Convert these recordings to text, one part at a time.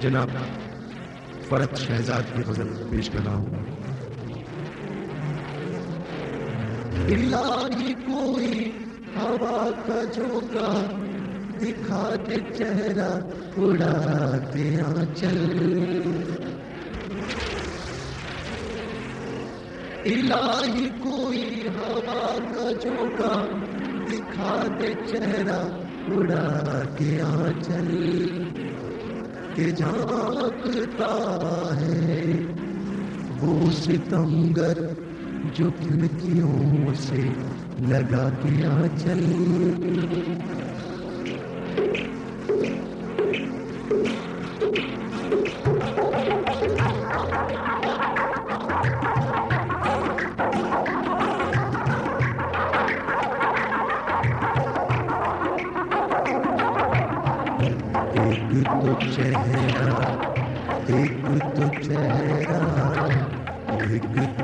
جناب فرت شہزاد کی غزل پیش کر رہا ہوں۔ کوئی ہوا کا جھوکا دکھا دے چہرہ اڑا دیا الہی کوئی ہوا کا جھوکا دکھا دے چہرہ، اڑا دیا چل کہ جھانکتا ہے وہ ستمگر جو کھڑکیوں سے لگا دیا چل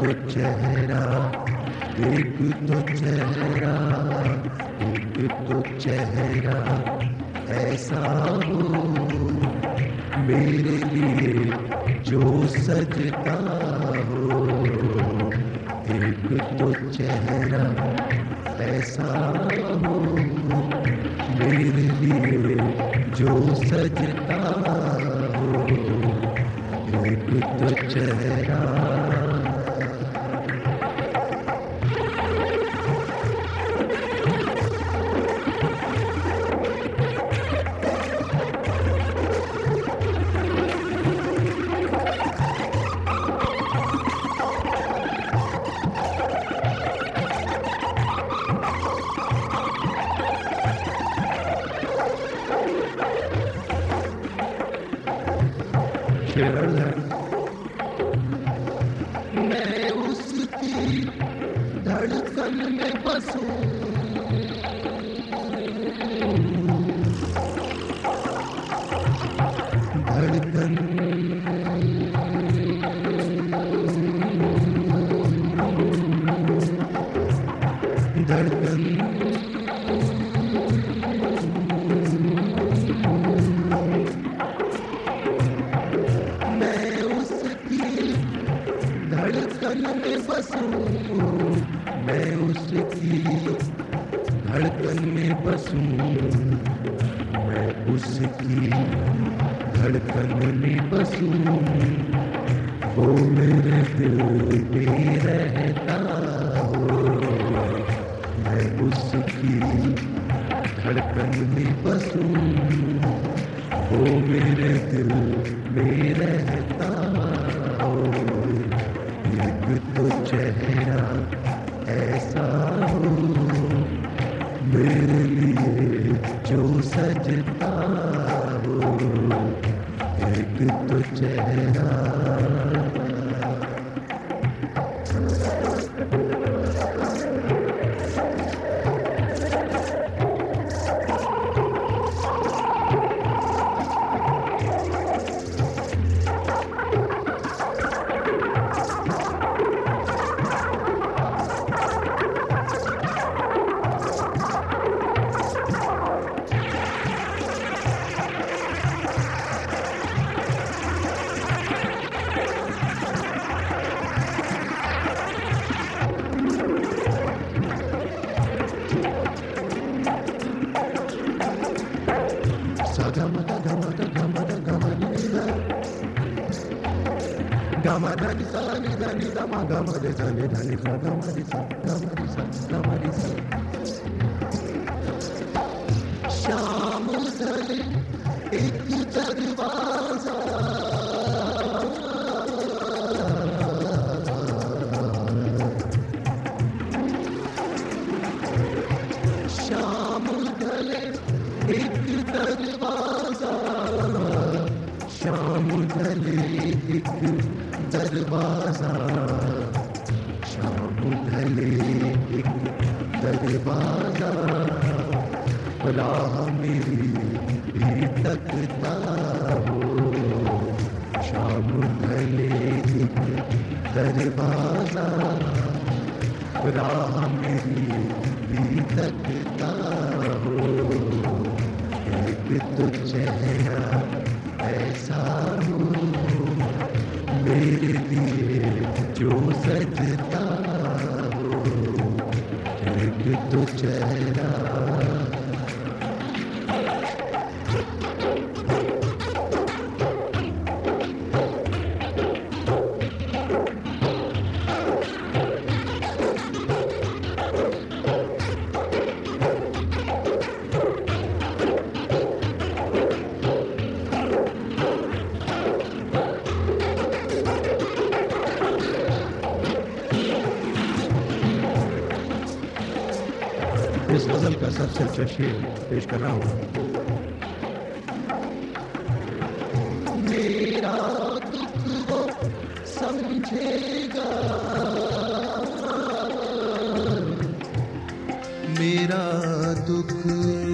تو چہرہ ایک تو چہرہ۔ شعر دھڑکن میں بسوں وہ میرے دل پہ رہتا ہو میں اس کی دھڑکن میں بسوں وہ میرے دل میں رہتا ہو ایک تو چہرہ ایسا ہو میرے لیے جو سجتا تو چہرہ گا مجھے تکتا ہو راہ میری بھی تکتا ہو ایک تو چہرہ ایسا ہو میرے لیے جو سجتا ہو ایک تو چہرہ کا پیش کر رہا ہوں میرا دکھ سمجھے گا میرا دکھ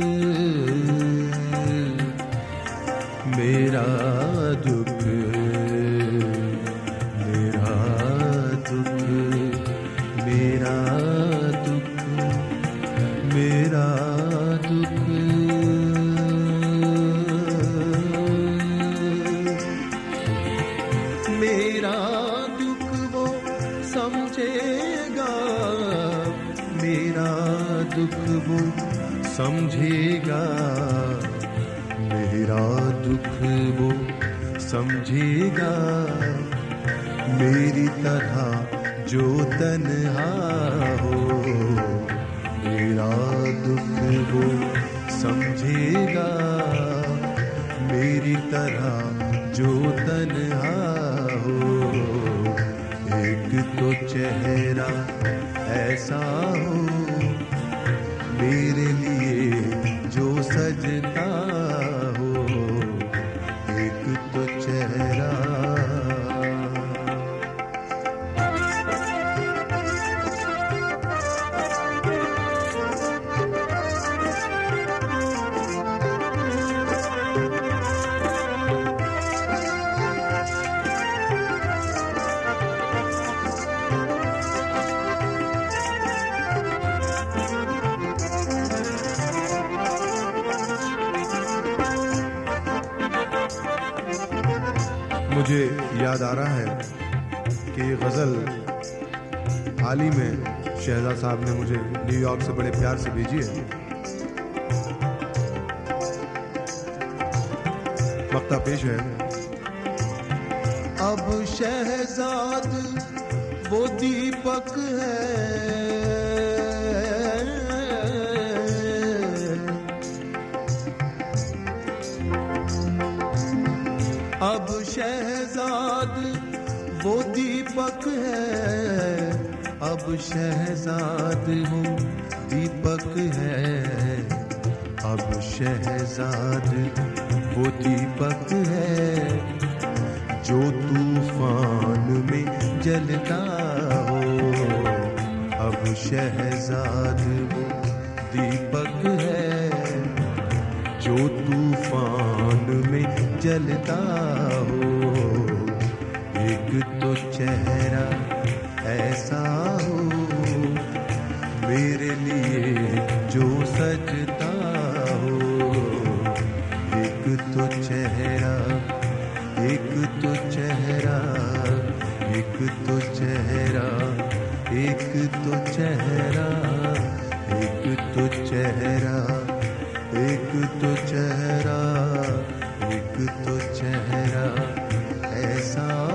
سمجھے گا میری طرح جو تنہا ہو۔ میرا دکھ وہ سمجھے گا میری طرح جو تنہا ہو۔ ایک تو چہرہ ایسا ہو میرے لیے جو سجتا یاد آ رہا ہے کہ یہ غزل حال ہی میں شہزاد صاحب نے مجھے نیو یارک سے بڑے پیار سے بھیجی ہے۔ وقتہ پیش ہے۔ اب شہزاد وہ دیپک ہے۔ اب شہزاد اب شہزاد وہ دیپک ہے۔ اب شہزاد وہ دیپک ہے۔ جو طوفان میں جلتا ہو۔ اب شہزاد وہ دیپک ہے۔ جو طوفان میں جلتا ہو۔ ایک تو چہرہ چہرہ، ایک تو چہرہ، ایک تو چہرہ، ایک تو چہرہ، ایک تو چہرہ، ایک تو چہرہ، ایک تو چہرہ، ایسا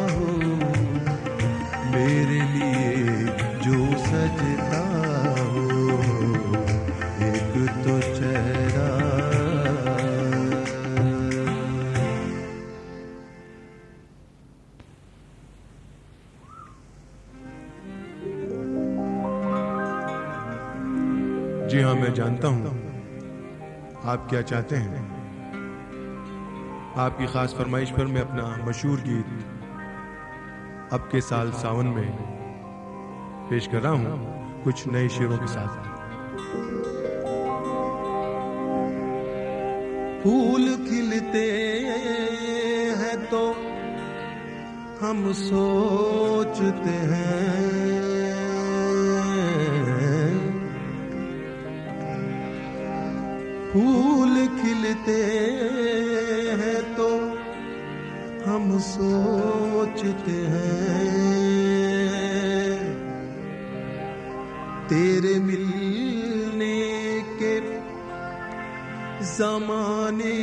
آپ کیا چاہتے ہیں؟ آپ کی خاص فرمائش پر میں اپنا مشہور گیت اب کے سال ساون میں پیش کر رہا ہوں، کچھ نئے شیروں کے ساتھ۔ پھول کھلتے ہیں تو ہم سوچتے ہیں کھلتے ہیں تو ہم سوچتے ہیں۔ تیرے ملنے کے زمانے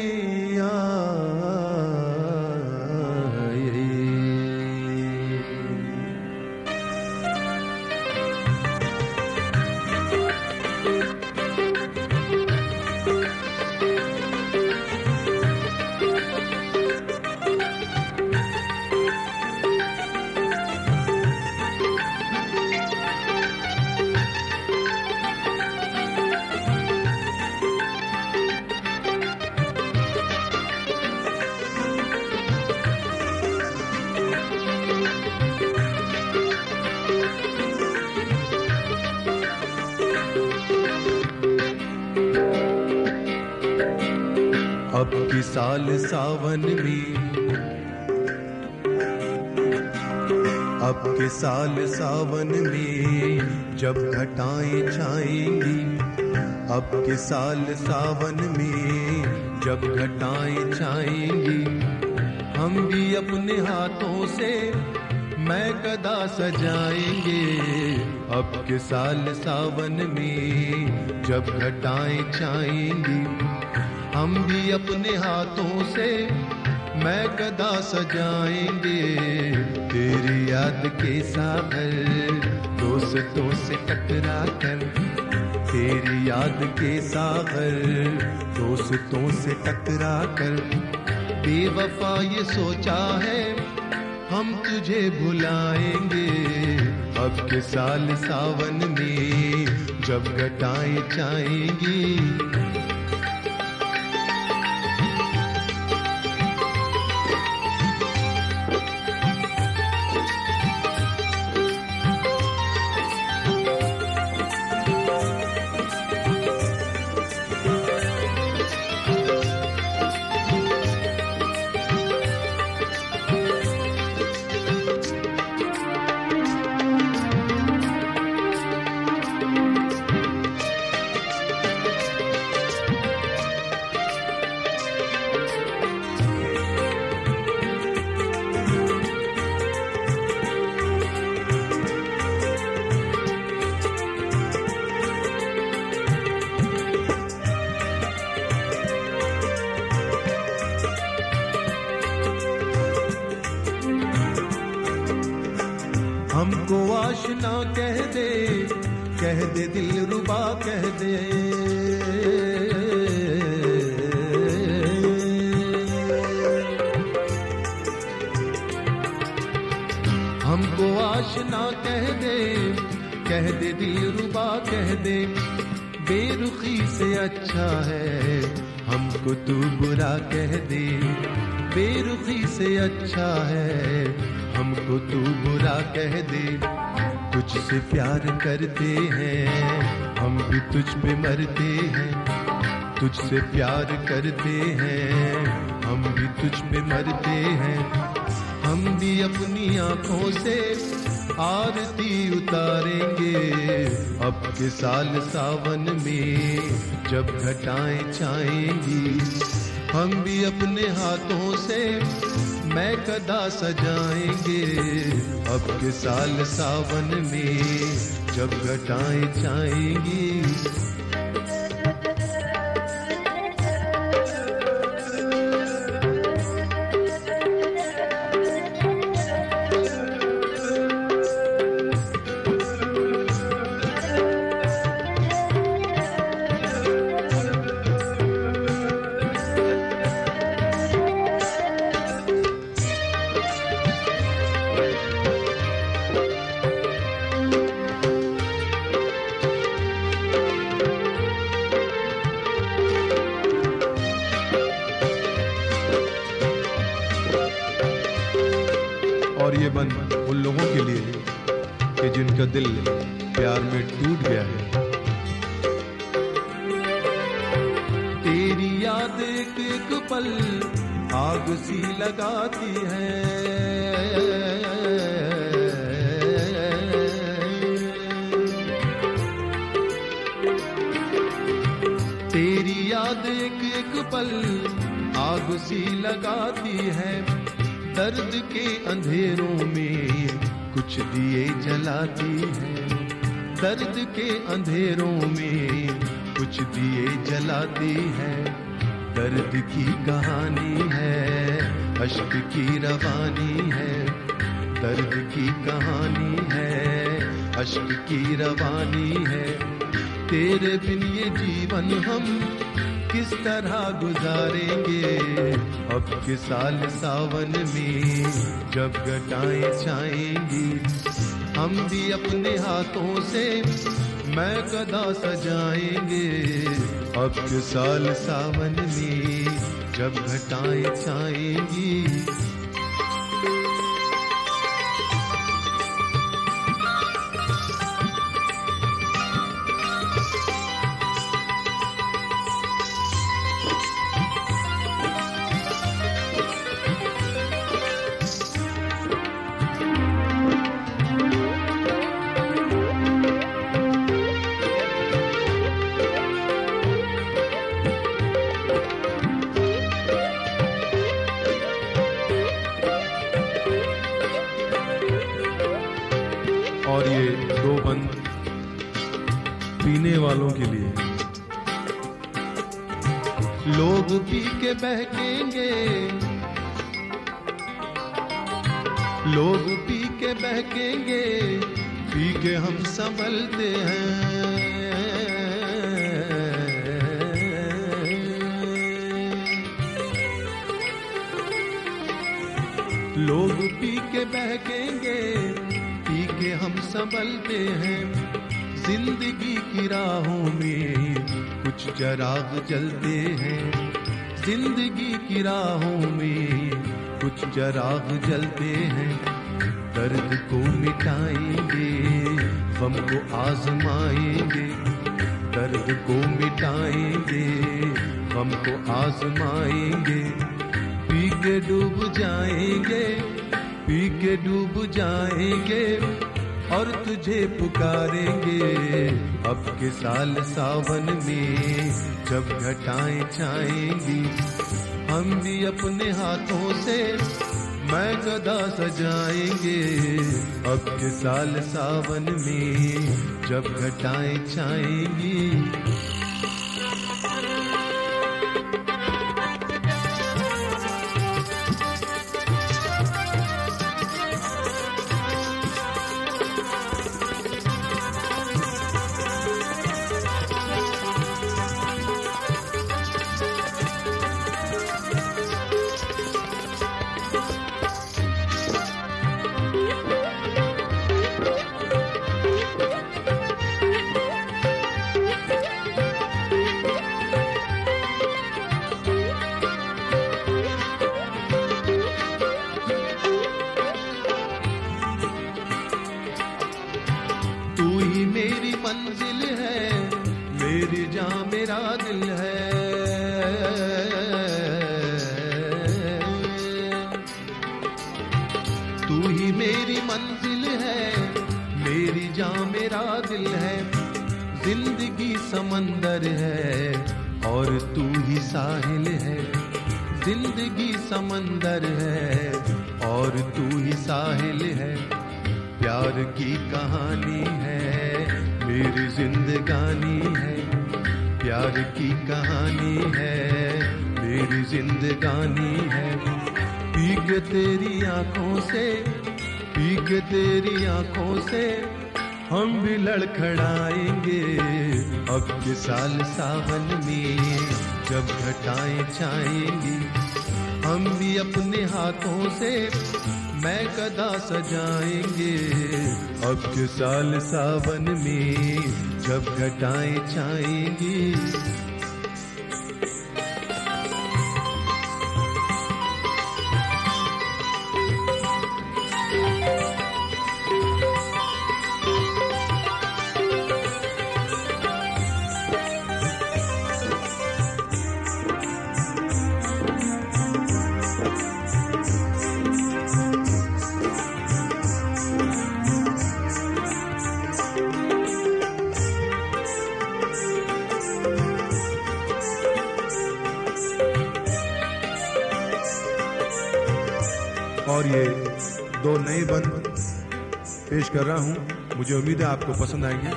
اب سال ساون میں اب کے سال ساون میں جب گھٹائیں چھائیں گی۔ اب کے سال ساون میں جب گھٹائیں چھائیں گی۔ ہم بھی اپنے ہاتھوں سے میں کدا سجائیں گے۔ اب کے سال ساون میں جب گھٹائیں چھائیں گی۔ ہم بھی اپنے ہاتھوں سے میں کدا سجائیں گے۔ تیری یاد کے ساغر دوستوں سے ٹکرا کر۔ تیری یاد کے ساغر دوستوں سے ٹکرا کر۔ بے وفا یہ سوچا ہے، ہم تجھے بلائیں گے۔ اب کے سال ساون میں جب گٹائیں چائیں گی ہم کو آشنا کہہ دے کہہ دے دل ربا، کہہ دے۔ ہم کو آشنا کہہ دے کہہ دے دل ربا، کہہ دے۔ بے رخی سے اچھا ہے، ہم کو تو برا کہہ دے۔ بے رخی سے اچھا ہے ہم کو تو برا کہہ دے، تجھ سے پیار کرتے ہیں۔ ہم بھی تجھ پہ مرتے ہیں، تجھ سے پیار کرتے ہیں۔ ہم بھی تجھ پہ مرتے ہیں۔ ہم بھی اپنی آنکھوں سے آرتی اتاریں گے۔ اب کے سال ساون میں جب گھٹائیں چائیں گی۔ ہم بھی اپنے ہاتھوں سے میں کدا سجائیں گے۔ اب کے سال ساون میں جب گھٹائیں جائیں گی۔ پل آگ سی لگاتی ہے۔ تیری یاد ایک ایک پل آگ سی لگاتی ہے۔ درد کے اندھیروں میں کچھ دیے جلاتی ہے۔ درد کے اندھیروں میں کچھ دیے جلاتی ہے۔ درد کی کہانی ہے اشک کی روانی ہے۔ درد کی کہانی ہے اشک کی روانی ہے۔ تیرے بن یہ جیون ہم کس طرح گزاریں گے؟ اب کے سال ساون میں جب گٹائیں چھائیں گی۔ ہم بھی اپنے ہاتھوں سے میں کدا سجائیں گے۔ اب کے سال ساون میں جب گھٹائیں چھائیں گی لوگ پی کے بہکیں گے، پی کے ہم سنبھلتے ہیں۔ زندگی کی راہوں میں کچھ چراغ جلتے ہیں۔ زندگی کی راہوں میں کچھ چراغ جلتے ہیں۔ درد کو مٹائیں گے، غم کو آزمائیں گے۔ درد کو مٹائیں گے، غم کو آزمائیں گے۔ کے ڈوب جائیں گے پی کے ڈوب جائیں گے اور تجھے پکاریں گے۔ اب کے سال ساون میں جب گھٹائیں چھائیں گی، ہم بھی اپنے ہاتھوں سے میں گدا سجائیں گے۔ اب کے سال ساون میں جب گھٹائیں چھائیں گی زندگی سمندر ہے اور تو ہی ساحل ہے۔ پیار کی کہانی ہے، میری زندگانی ہے۔ پیار کی کہانی ہے، میری زندگانی ہے۔ پیگ تیری آنکھوں سے، پیگ تیری آنکھوں سے ہم بھی لڑکھڑائیں گے۔ اب کے سال ساون میں جب گھٹائیں چاہیں گی ہم بھی اپنے ہاتھوں سے میں کدا سجائیں گے۔ اب کے سال ساون میں جب گھٹائیں چھائیں گی پیش کر رہا ہوں۔ مجھے امید ہے آپ کو پسند آئیں گے۔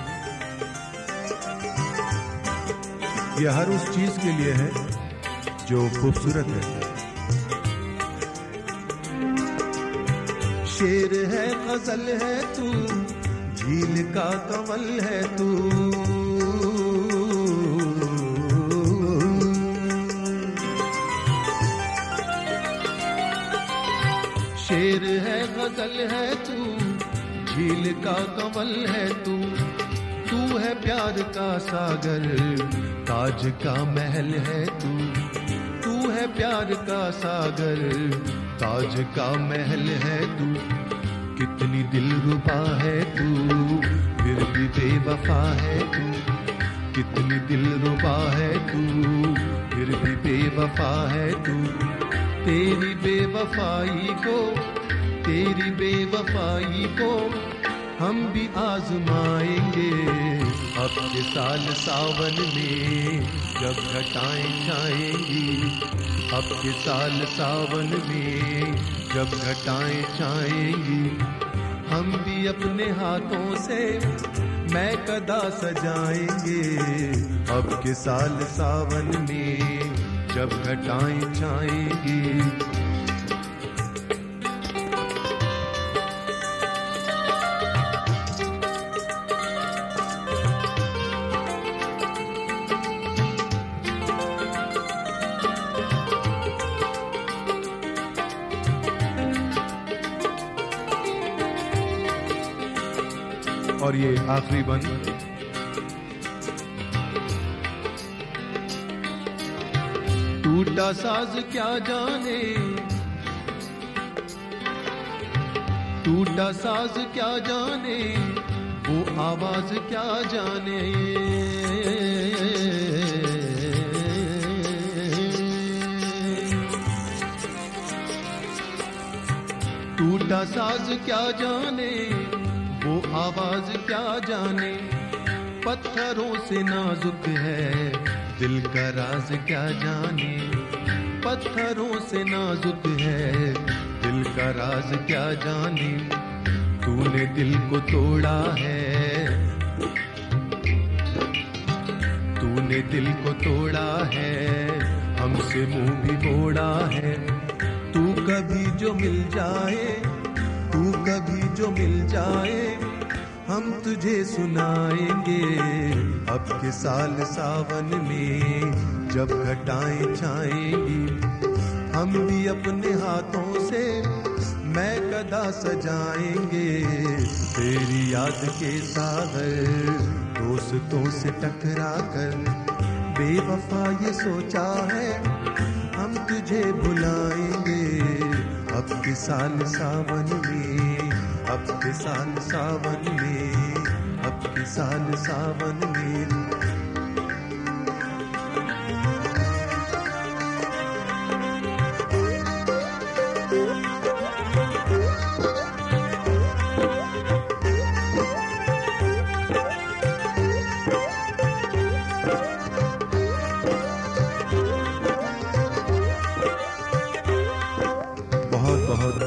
یہ ہر اس چیز کے لیے ہے جو خوبصورت ہے۔ شیر ہے، غزل ہے تو، جھیل کا کمل ہے تو۔ کمل ہے تو تو ہے پیار کا ساگر، تاج کا محل ہے تو تو ہے پیار کا ساگر، تاج کا محل ہے تو۔ کتنی دل ربا ہے تو، پھر بھی بے وفا ہے تو۔ کتنی دل ربا ہے تو، پھر بھی بے وفا ہے تو۔ تیری بے وفائی کو، تیری بے وفائی کو ہم بھی آزمائیں گے۔ اب کے سال ساون میں جب گھٹائیں چھائیں گی۔ اب کے سال ساون میں جب گھٹائیں چھائیں گی۔ ہم بھی اپنے ہاتھوں سے میں کدا سجائیں گے۔ اب کے سال ساون میں جب گھٹائیں چھائیں گی۔ اور یہ آخری بند۔ ٹوٹا ساز کیا جانے؟ ٹوٹا ساز کیا جانے؟ وہ آواز کیا جانے؟ ٹوٹا ساز کیا جانے؟ وہ آواز کیا جانے؟ پتھروں سے نازک ہے۔ دل کا راز کیا جانے؟ پتھروں سے نازک ہے۔ دل کا راز کیا جانے؟ تو نے دل کو توڑا ہے۔ تو نے دل کو توڑا ہے۔ ہم سے منہ بھی موڑا ہے۔ تو کبھی جو مل جائے جو مل جائے، ہم تجھے سنائیں گے۔ اب کے سال ساون میں جب گھٹائیں چھائیں گی، ہم بھی اپنے ہاتھوں سے میں کدا سجائیں گے۔ تیری یاد کے ساغر دوستوں سے ٹکرا کر، بے وفا یہ سوچا ہے، ہم تجھے بلائیں گے۔ اب کے سال ساون میں اب کے سال ساون میں اب کے سال ساون میں بہت بہت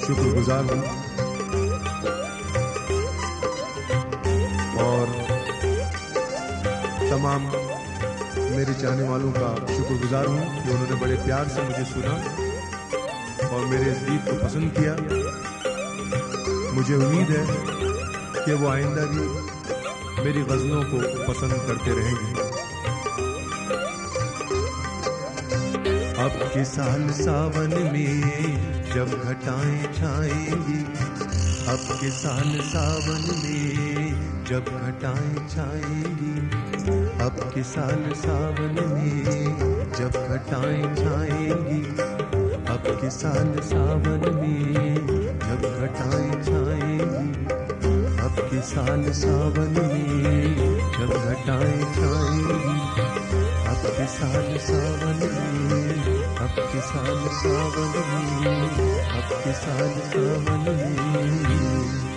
شکر گزار ہوں۔ تمام میرے چاہنے والوں کا شکر گزار ہوں کہ انہوں نے بڑے پیار سے مجھے سنا اور میرے اس گیت کو پسند کیا۔ مجھے امید ہے کہ وہ آئندہ بھی میری غزلوں کو پسند کرتے رہیں گے۔ اب کے سال ساون میں جب گھٹائیں چھائیں گی؟ اب کے سال ساون میں جب گھٹائیں چھائیں گی؟ اب کے سال ساون میں جب گھٹائیں چھائیں گی۔ اب کے سال ساون میں جب گھٹائیں چھائیں گی۔ اب کے سال ساون میں جب گھٹائیں چھائیں گی۔ اب کے سال ساون میں اب کے سال ساون میں اب کے سال ساون میں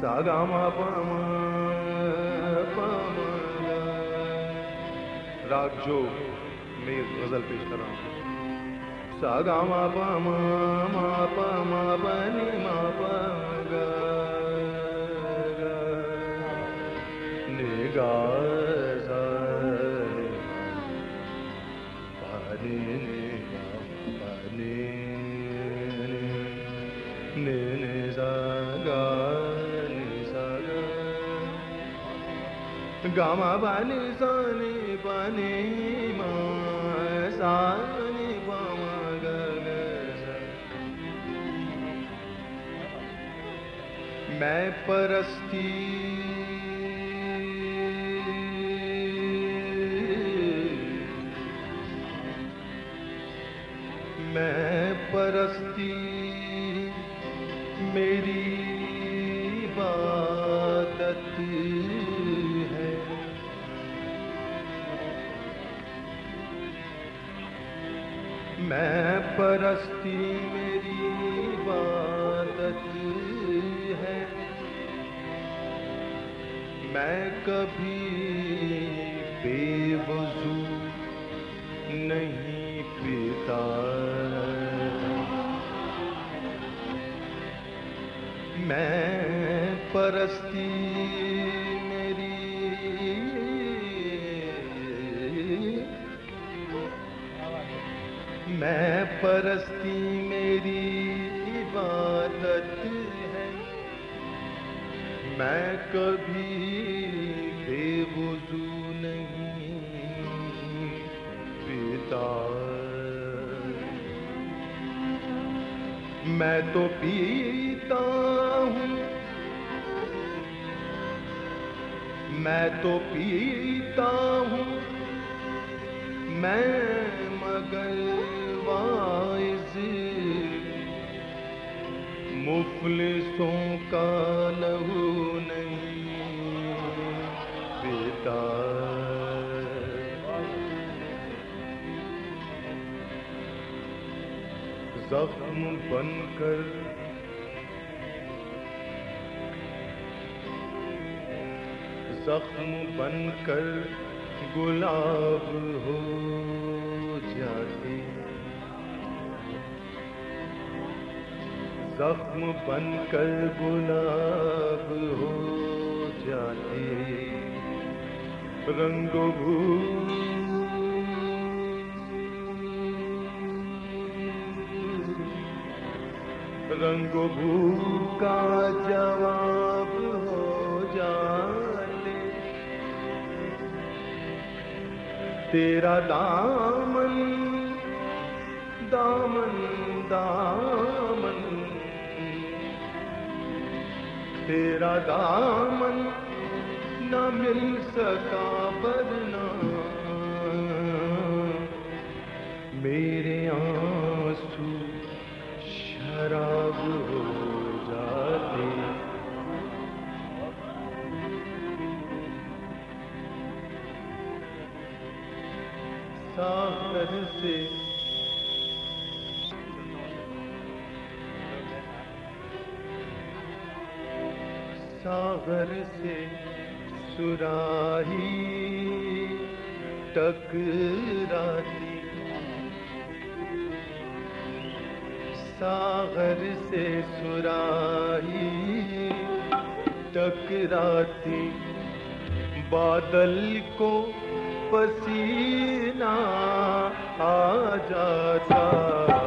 ساگاما پام پام راگ جو میں غزل پیش کر رہا ہوں ساگاما پام ما پام بنی ما پام گا گاما بانی سانی پانی ما سانی پاما گگ میں پرستی میں پرستی میری عبادت۔ میں پرستی میری عبادت ہے۔ میں کبھی بے وضو نہیں پیتا۔ میں پرستی پرستی میری عبادت ہے۔ میں کبھی بے وضو نہیں، پیتا۔ میں تو پیتا ہوں۔ میں تو پیتا ہوں۔ میں مگر مفلسوں کا لہو نہیں پیتا زخم بن کر زخم بن کر گلاب ہو۔ زخم بن کر گلاب ہو جاتے رنگ بھو رنگ بھو کا جواب ہو جاتے تیرا دامن دامن دامن تیرا دامن نہ مل سکا برنا۔ میرے آنسو شراب ہو جاتے۔ ساغر سے ساغر سے سراہی ٹکراتی ساغر سے سراہی ٹکراتی بادل کو پسینہ آ جاتا۔